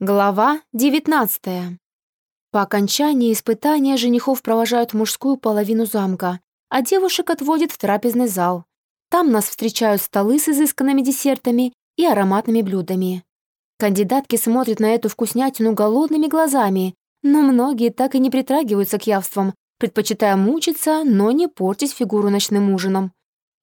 Глава 19 По окончании испытания женихов провожают мужскую половину замка, а девушек отводят в трапезный зал. Там нас встречают столы с изысканными десертами и ароматными блюдами. Кандидатки смотрят на эту вкуснятину голодными глазами, но многие так и не притрагиваются к явствам, предпочитая мучиться, но не портить фигуру ночным ужином.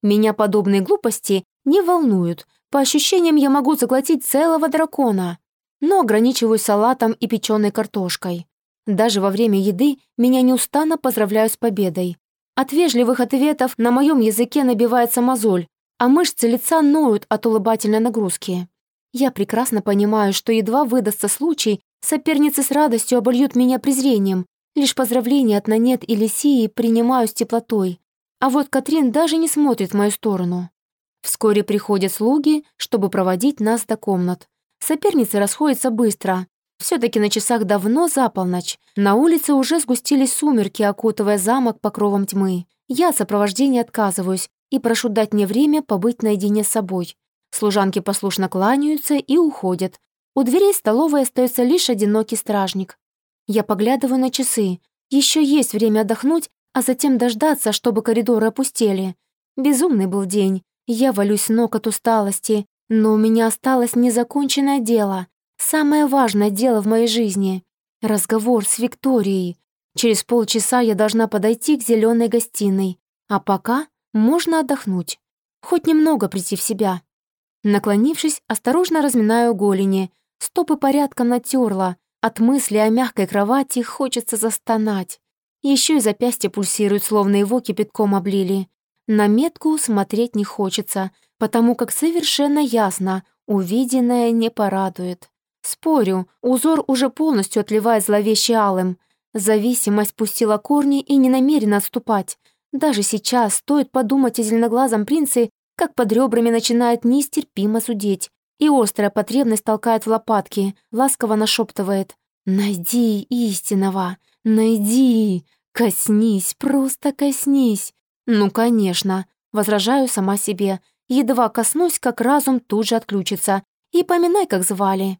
Меня подобные глупости не волнуют. По ощущениям, я могу заглотить целого дракона но ограничиваюсь салатом и печеной картошкой. Даже во время еды меня неустанно поздравляют с победой. От вежливых ответов на моем языке набивается мозоль, а мышцы лица ноют от улыбательной нагрузки. Я прекрасно понимаю, что едва выдастся случай, соперницы с радостью обольют меня презрением, лишь поздравления от Нанет и Лисии принимаю с теплотой. А вот Катрин даже не смотрит в мою сторону. Вскоре приходят слуги, чтобы проводить нас до комнат. Соперницы расходятся быстро. Все-таки на часах давно за полночь. На улице уже сгустились сумерки, окутывая замок покровом тьмы. Я от сопровождения отказываюсь и прошу дать мне время побыть наедине с собой. Служанки послушно кланяются и уходят. У дверей столовой остается лишь одинокий стражник. Я поглядываю на часы. Еще есть время отдохнуть, а затем дождаться, чтобы коридоры опустели. Безумный был день. Я валюсь ног от усталости. Но у меня осталось незаконченное дело, самое важное дело в моей жизни — разговор с Викторией. Через полчаса я должна подойти к зеленой гостиной, а пока можно отдохнуть, хоть немного прийти в себя. Наклонившись, осторожно разминаю голени, стопы порядком натерла, от мысли о мягкой кровати хочется застонать. Еще и запястье пульсирует, словно его кипятком облили. На метку смотреть не хочется — потому как совершенно ясно, увиденное не порадует. Спорю, узор уже полностью отливает зловеще алым. Зависимость пустила корни и не намерена отступать. Даже сейчас стоит подумать о зеленоглазом принце, как под ребрами начинает нестерпимо зудеть, и острая потребность толкает в лопатки, ласково нашептывает «Найди истинного! Найди! Коснись, просто коснись!» «Ну, конечно!» — возражаю сама себе — Едва коснусь, как разум тут же отключится. И поминай, как звали.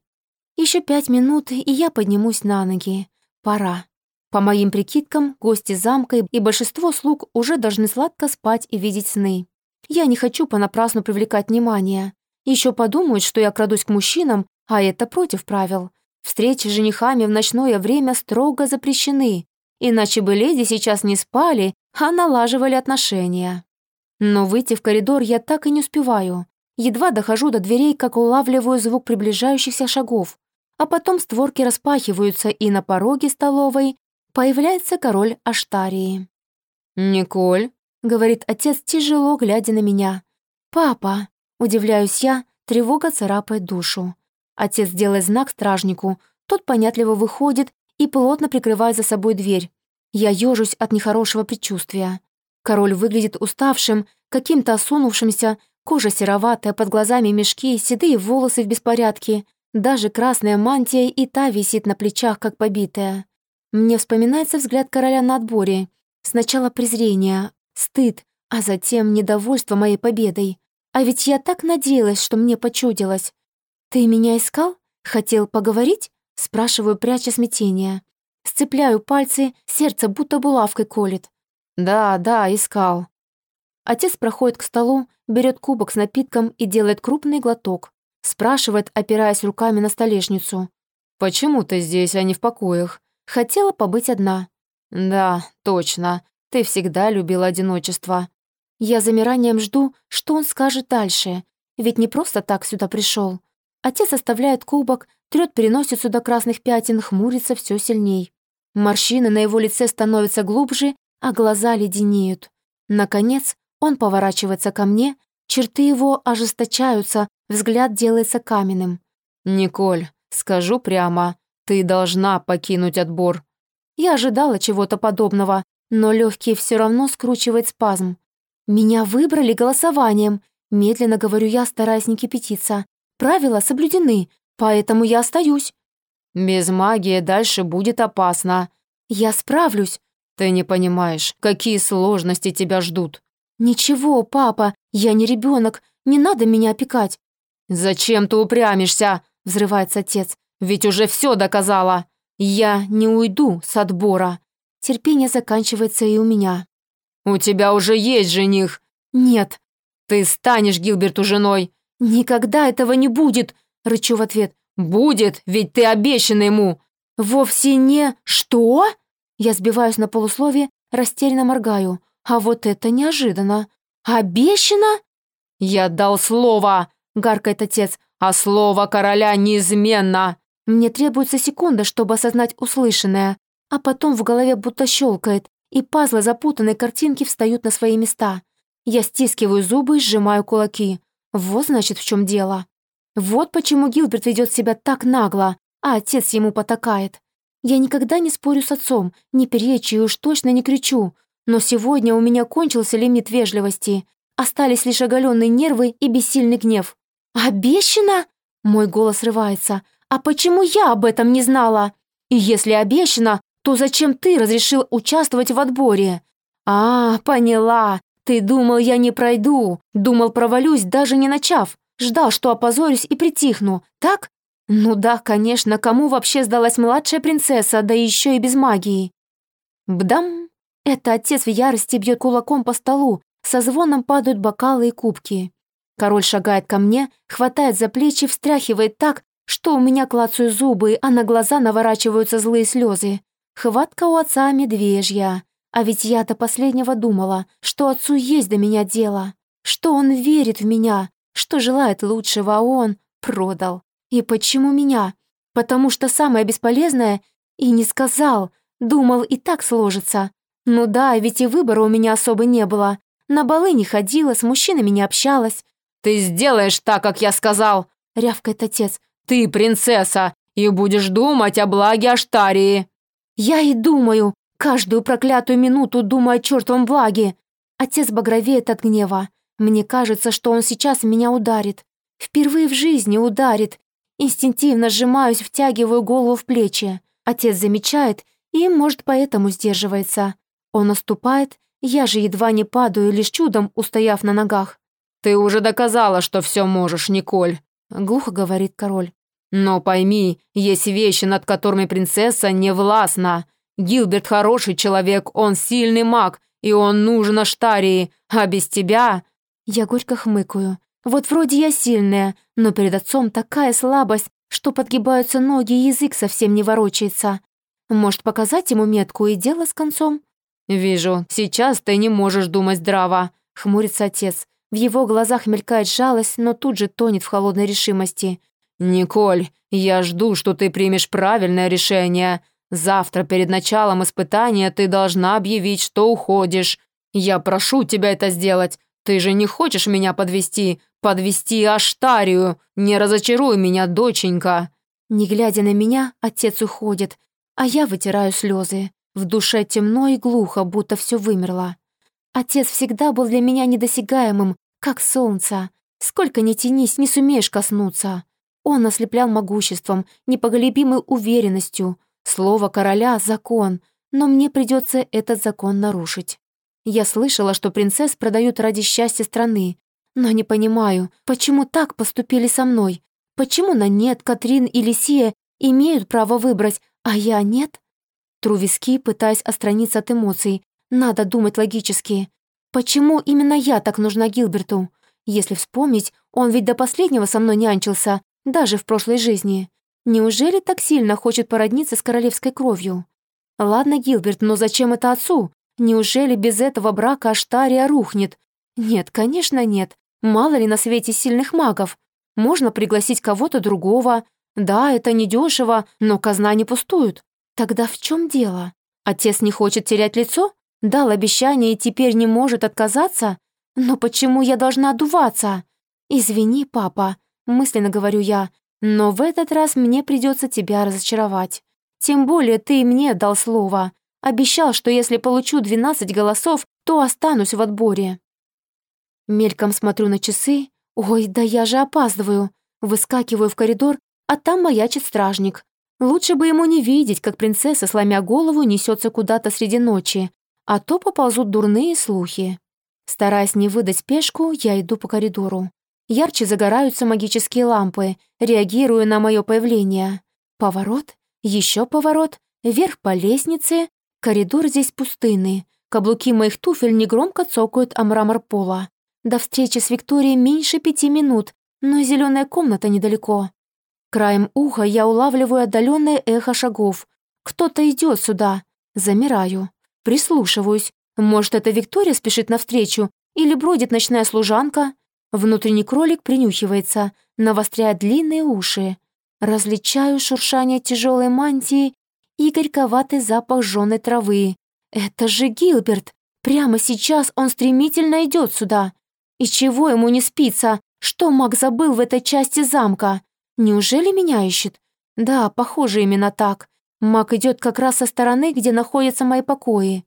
Еще пять минут, и я поднимусь на ноги. Пора. По моим прикидкам, гости замка и большинство слуг уже должны сладко спать и видеть сны. Я не хочу понапрасну привлекать внимание. Еще подумают, что я крадусь к мужчинам, а это против правил. Встречи с женихами в ночное время строго запрещены, иначе бы леди сейчас не спали, а налаживали отношения. Но выйти в коридор я так и не успеваю. Едва дохожу до дверей, как улавливаю звук приближающихся шагов. А потом створки распахиваются, и на пороге столовой появляется король Аштарии. «Николь», — говорит отец, тяжело глядя на меня. «Папа», — удивляюсь я, тревога царапает душу. Отец делает знак стражнику, тот понятливо выходит и плотно прикрывает за собой дверь. Я ежусь от нехорошего предчувствия. Король выглядит уставшим, каким-то осунувшимся, кожа сероватая, под глазами мешки, седые волосы в беспорядке. Даже красная мантия и та висит на плечах, как побитая. Мне вспоминается взгляд короля на отборе. Сначала презрение, стыд, а затем недовольство моей победой. А ведь я так надеялась, что мне почудилось. «Ты меня искал? Хотел поговорить?» Спрашиваю, пряча смятение. Сцепляю пальцы, сердце будто булавкой колет. «Да, да, искал». Отец проходит к столу, берет кубок с напитком и делает крупный глоток. Спрашивает, опираясь руками на столешницу. «Почему ты здесь, а не в покоях?» «Хотела побыть одна». «Да, точно. Ты всегда любила одиночество». Я замиранием жду, что он скажет дальше. Ведь не просто так сюда пришел. Отец оставляет кубок, трет переносицу до красных пятен, хмурится все сильней. Морщины на его лице становятся глубже, а глаза леденеют. Наконец, он поворачивается ко мне, черты его ожесточаются, взгляд делается каменным. «Николь, скажу прямо, ты должна покинуть отбор». Я ожидала чего-то подобного, но легкий все равно скручивает спазм. «Меня выбрали голосованием», — медленно говорю я, стараясь не кипятиться. «Правила соблюдены, поэтому я остаюсь». «Без магии дальше будет опасно». «Я справлюсь», «Ты не понимаешь, какие сложности тебя ждут». «Ничего, папа, я не ребенок, не надо меня опекать». «Зачем ты упрямишься?» — взрывается отец. Ведь уже все доказала. Я не уйду с отбора. Терпение заканчивается и у меня. У тебя уже есть жених. Нет. Ты станешь Гилберту женой. Никогда этого не будет, рычу в ответ. Будет, ведь ты обещана ему. Вовсе не... Что? Я сбиваюсь на полусловие, растерянно моргаю. А вот это неожиданно. Обещана? Я дал слово, гаркает отец, а слово короля неизменно. Мне требуется секунда, чтобы осознать услышанное, а потом в голове будто щелкает, и пазлы запутанной картинки встают на свои места. Я стискиваю зубы и сжимаю кулаки. Вот, значит, в чем дело. Вот почему Гилберт ведет себя так нагло, а отец ему потакает. Я никогда не спорю с отцом, не перечу и уж точно не кричу. Но сегодня у меня кончился лимит вежливости. Остались лишь оголенные нервы и бессильный гнев. «Обещано?» Мой голос рывается. «А почему я об этом не знала? И если обещано, то зачем ты разрешил участвовать в отборе?» «А, поняла. Ты думал, я не пройду. Думал, провалюсь, даже не начав. Ждал, что опозорюсь и притихну. Так? Ну да, конечно, кому вообще сдалась младшая принцесса, да еще и без магии?» Бдам! Это отец в ярости бьет кулаком по столу, со звоном падают бокалы и кубки. Король шагает ко мне, хватает за плечи, встряхивает так, что у меня клацают зубы, а на глаза наворачиваются злые слезы. Хватка у отца медвежья. А ведь я до последнего думала, что отцу есть до меня дело, что он верит в меня, что желает лучшего, он продал. И почему меня? Потому что самое бесполезное и не сказал, думал и так сложится. Ну да, ведь и выбора у меня особо не было. На балы не ходила, с мужчинами не общалась. «Ты сделаешь так, как я сказал!» — рявкает отец. «Ты принцесса и будешь думать о благе Аштарии!» «Я и думаю, каждую проклятую минуту думаю о чертовом благе!» Отец багровеет от гнева. Мне кажется, что он сейчас меня ударит. Впервые в жизни ударит. Инстинктивно сжимаюсь, втягиваю голову в плечи. Отец замечает и, может, поэтому сдерживается. Он наступает, я же едва не падаю, лишь чудом устояв на ногах. «Ты уже доказала, что все можешь, Николь», — глухо говорит король. «Но пойми, есть вещи, над которыми принцесса не властна. Гилберт хороший человек, он сильный маг, и он нужен Аштарии, а без тебя...» Я горько хмыкаю. Вот вроде я сильная, но перед отцом такая слабость, что подгибаются ноги и язык совсем не ворочается. Может, показать ему метку и дело с концом? «Вижу, сейчас ты не можешь думать здраво», — хмурится отец. В его глазах мелькает жалость, но тут же тонет в холодной решимости. «Николь, я жду, что ты примешь правильное решение. Завтра перед началом испытания ты должна объявить, что уходишь. Я прошу тебя это сделать. Ты же не хочешь меня подвести, подвести Аштарию. Не разочаруй меня, доченька». Не глядя на меня, отец уходит, а я вытираю слезы. В душе темно и глухо, будто все вымерло. Отец всегда был для меня недосягаемым, как солнце. Сколько ни тянись, не сумеешь коснуться. Он ослеплял могуществом, непоголебимой уверенностью. Слово короля — закон, но мне придется этот закон нарушить. Я слышала, что принцесс продают ради счастья страны, но не понимаю, почему так поступили со мной. Почему на нет Катрин и Лисия имеют право выбрать, а я нет? Тру виски, пытаясь отстраниться от эмоций, надо думать логически. Почему именно я так нужна Гилберту? Если вспомнить, он ведь до последнего со мной нянчился, даже в прошлой жизни. Неужели так сильно хочет породниться с королевской кровью? Ладно, Гилберт, но зачем это отцу? Неужели без этого брака Аштария рухнет? Нет, конечно, нет. Мало ли на свете сильных магов. Можно пригласить кого-то другого. Да, это недешево, но казна не пустует. Тогда в чем дело? Отец не хочет терять лицо? Дал обещание и теперь не может отказаться? Но почему я должна отдуваться? Извини, папа, мысленно говорю я, но в этот раз мне придется тебя разочаровать. Тем более ты мне дал слово. Обещал, что если получу 12 голосов, то останусь в отборе. Мельком смотрю на часы. Ой, да я же опаздываю. Выскакиваю в коридор, а там маячит стражник. Лучше бы ему не видеть, как принцесса, сломя голову, несется куда-то среди ночи, а то поползут дурные слухи. Стараясь не выдать спешку, я иду по коридору. Ярче загораются магические лампы, реагируя на мое появление. Поворот, еще поворот, вверх по лестнице. Коридор здесь пустынный. Каблуки моих туфель негромко цокают о мрамор пола. До встречи с Викторией меньше пяти минут, но зеленая комната недалеко. Краем уха я улавливаю отдаленное эхо шагов. Кто-то идет сюда. Замираю. Прислушиваюсь. Может, это Виктория спешит навстречу? Или бродит ночная служанка? Внутренний кролик принюхивается, навостряет длинные уши. Различаю шуршание тяжелой мантии и горьковатый запах жженой травы. Это же Гилберт! Прямо сейчас он стремительно идет сюда. И чего ему не спится? Что маг забыл в этой части замка? Неужели меня ищет? Да, похоже именно так. Маг идет как раз со стороны, где находятся мои покои.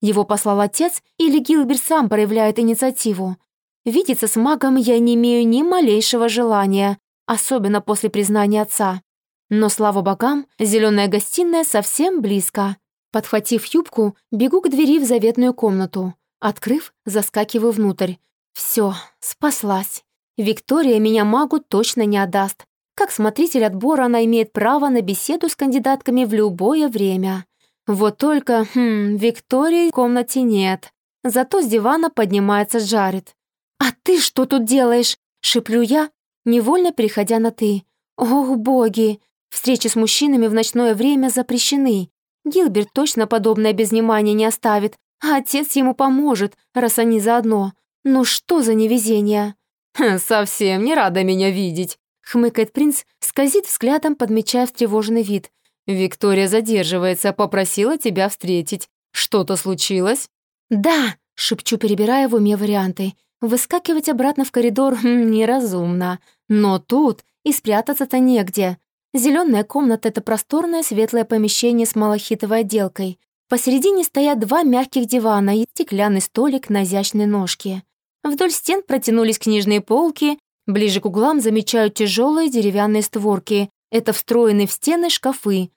Его послал отец или Гилберт сам проявляет инициативу. Видеться с магом я не имею ни малейшего желания, особенно после признания отца. Но, слава богам, зеленая гостиная совсем близко. Подхватив юбку, бегу к двери в заветную комнату. Открыв, заскакиваю внутрь. Все, спаслась. Виктория меня магу точно не отдаст. Как смотритель отбора она имеет право на беседу с кандидатками в любое время. Вот только, хм, Виктории в комнате нет. Зато с дивана поднимается Джаред. «А ты что тут делаешь?» — шиплю я, невольно переходя на «ты». «Ох, боги! Встречи с мужчинами в ночное время запрещены. Гилберт точно подобное без внимания не оставит, а отец ему поможет, раз они заодно. Ну что за невезение?» «Хм, «Совсем не рада меня видеть», — хмыкает принц, скользит взглядом, подмечая встревоженный вид. «Виктория задерживается, попросила тебя встретить. Что-то случилось?» «Да», — шепчу, перебирая в уме варианты. Выскакивать обратно в коридор хм, неразумно. Но тут и спрятаться-то негде. Зеленая комната — это просторное светлое помещение с малахитовой отделкой. Посередине стоят два мягких дивана и стеклянный столик на изящной ножке. Вдоль стен протянулись книжные полки, ближе к углам замечают тяжелые деревянные створки. Это встроенные в стены шкафы.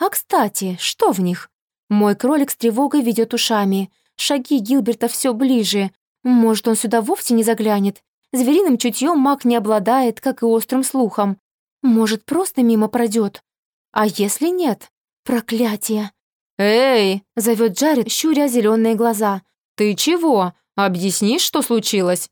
А кстати, что в них? Мой кролик с тревогой ведет ушами. Шаги Гилберта все ближе. Может, он сюда вовсе не заглянет? Звериным чутьем маг не обладает, как и острым слухом. Может, просто мимо пройдет? А если нет? Проклятие! «Эй!» — зовет Джаред, щуря зеленые глаза. «Ты чего? Объяснишь, что случилось?»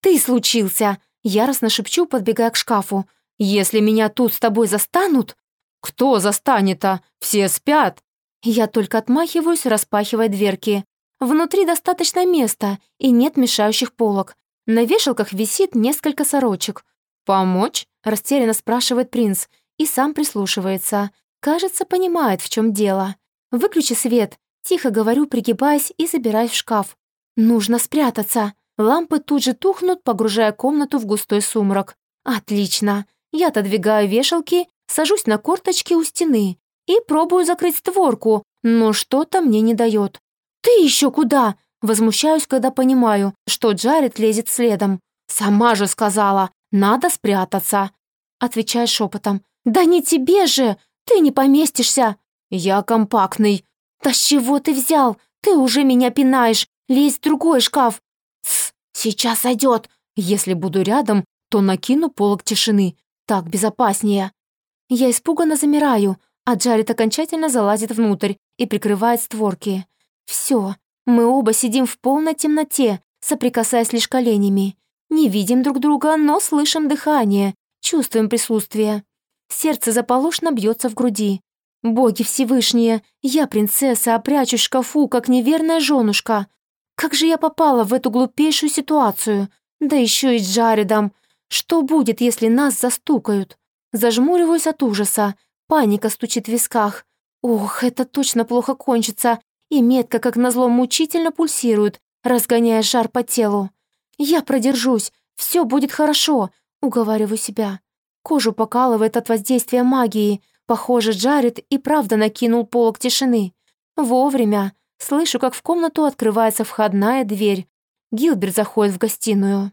«Ты случился!» — яростно шепчу, подбегая к шкафу. «Если меня тут с тобой застанут...» «Кто застанет-то? Все спят!» Я только отмахиваюсь, распахивая дверки. Внутри достаточно места и нет мешающих полок. На вешалках висит несколько сорочек. «Помочь?» — растерянно спрашивает принц и сам прислушивается. Кажется, понимает, в чем дело. «Выключи свет», — тихо говорю, пригибаясь и забираюсь в шкаф. «Нужно спрятаться». Лампы тут же тухнут, погружая комнату в густой сумрак. «Отлично». Я отодвигаю вешалки, сажусь на корточки у стены и пробую закрыть створку, но что-то мне не дает. «Ты еще куда?» Возмущаюсь, когда понимаю, что Джаред лезет следом. «Сама же сказала, надо спрятаться», — отвечает шепотом. «Да не тебе же! Ты не поместишься!» «Я компактный». «Да с чего ты взял? Ты уже меня пинаешь. Лезь в другой шкаф». «Тсс, сейчас сойдет. Если буду рядом, то накину полок тишины. Так безопаснее». Я испуганно замираю, а Джаред окончательно залазит внутрь и прикрывает створки. Все, мы оба сидим в полной темноте, соприкасаясь лишь коленями. Не видим друг друга, но слышим дыхание, чувствуем присутствие. Сердце заполошно бьется в груди. Боги Всевышние, я принцесса, а прячусь в шкафу, как неверная женушка. Как же я попала в эту глупейшую ситуацию? Да еще и с Джаредом. Что будет, если нас застукают? Зажмуриваюсь от ужаса. Паника стучит в висках. Ох, это точно плохо кончится. И метка, как назло, мучительно пульсирует, разгоняя жар по телу. Я продержусь, все будет хорошо, уговариваю себя. Кожу покалывает от воздействия магии. Похоже, Джаред и правда накинул полог тишины. Вовремя. Слышу, как в комнату открывается входная дверь. Гилберт заходит в гостиную.